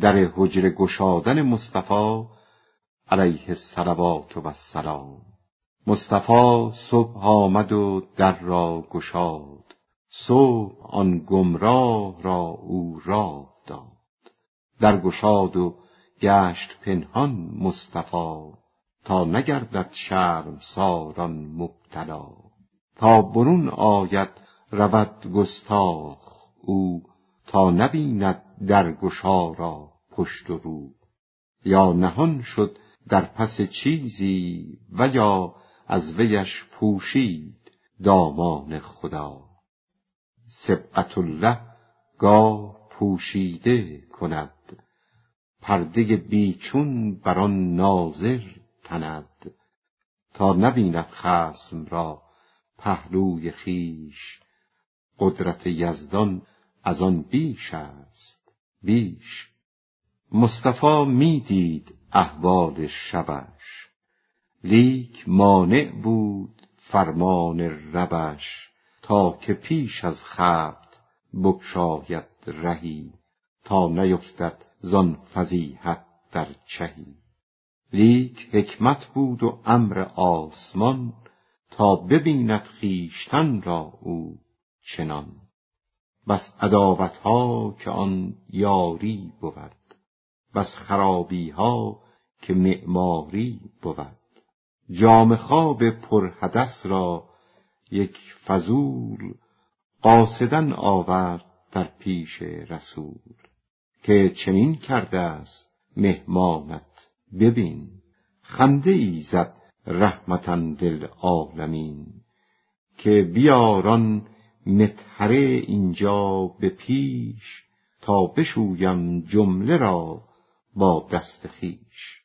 در حجر گشادن مصطفی علیه الصلوات و السلام. مصطفی صبح آمد و در را گشاد. صبح آن گمراه را او راه داد. در گشاد و گشت پنهان مصطفی تا نگردد شرم ساران مبتلا. تا برون آید رود گستاخ او تا نبیند در گشا را پشت و رو. یا نهان شد در پس چیزی و یا از ویش پوشید دامان خدا. سبقت الله گاه پوشیده کند. پرده بیچون بر آن ناظر تند. تا نبیند خصم را پهلوی خویش قدرت یزدان از آن بیش است بیش. مصطفی می دید احوال شبش. لیک مانع بود فرمان ربش تا که پیش از خبط بگشاید رهی تا نیفتد زان فضیحت در چهی. لیک حکمت بود و امر آسمان تا ببیند خویشتن را او چنان. بس عداوتها که آن یاری بود بس خرابیها که معماری بود. جام خواب پرحدث را یک فضول قاصدا آورد در پیش رسول که چنین کرده است مهمانت. ببین خنده ای زد رحمتا للعالمین که بیاران مطهره اینجا به پیش تا بشویم جمله را با دست خویش.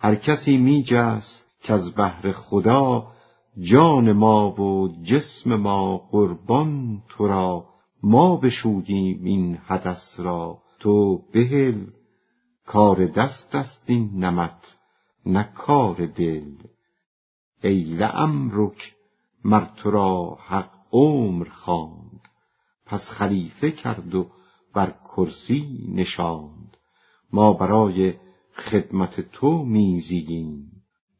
هر کسی می جست کز بهر خدا جان ما و جسم ما قربان تو را. ما بشوییم این حدث را. تو بهل کار دست است این نمط نه کار دل. ای لعمرک مر تو را حق عمر خواند. پس خلیفه کرد و بر کرسی نشاند. ما برای خدمت تو می زییم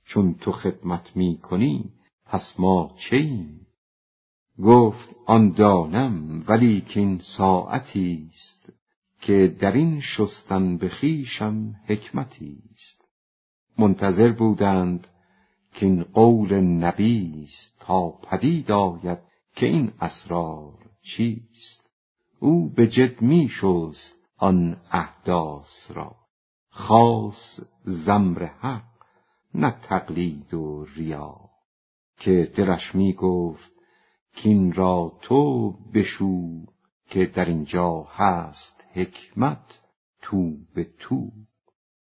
چون تو خدمت می کنی پس ما چییم گفت آن دانم ولیکین ساعتی است که در این شستن به خویشم حکمتی است. منتظر بودند کاین قول نبی است تا پدید آید که این اسرار چیست؟ او به جد می شست آن احداث را. خاص ز امر حق نه تقلید و ریا. که دلش می گفت کاین را تو بشو که در اینجا هست حکمت تو به تو.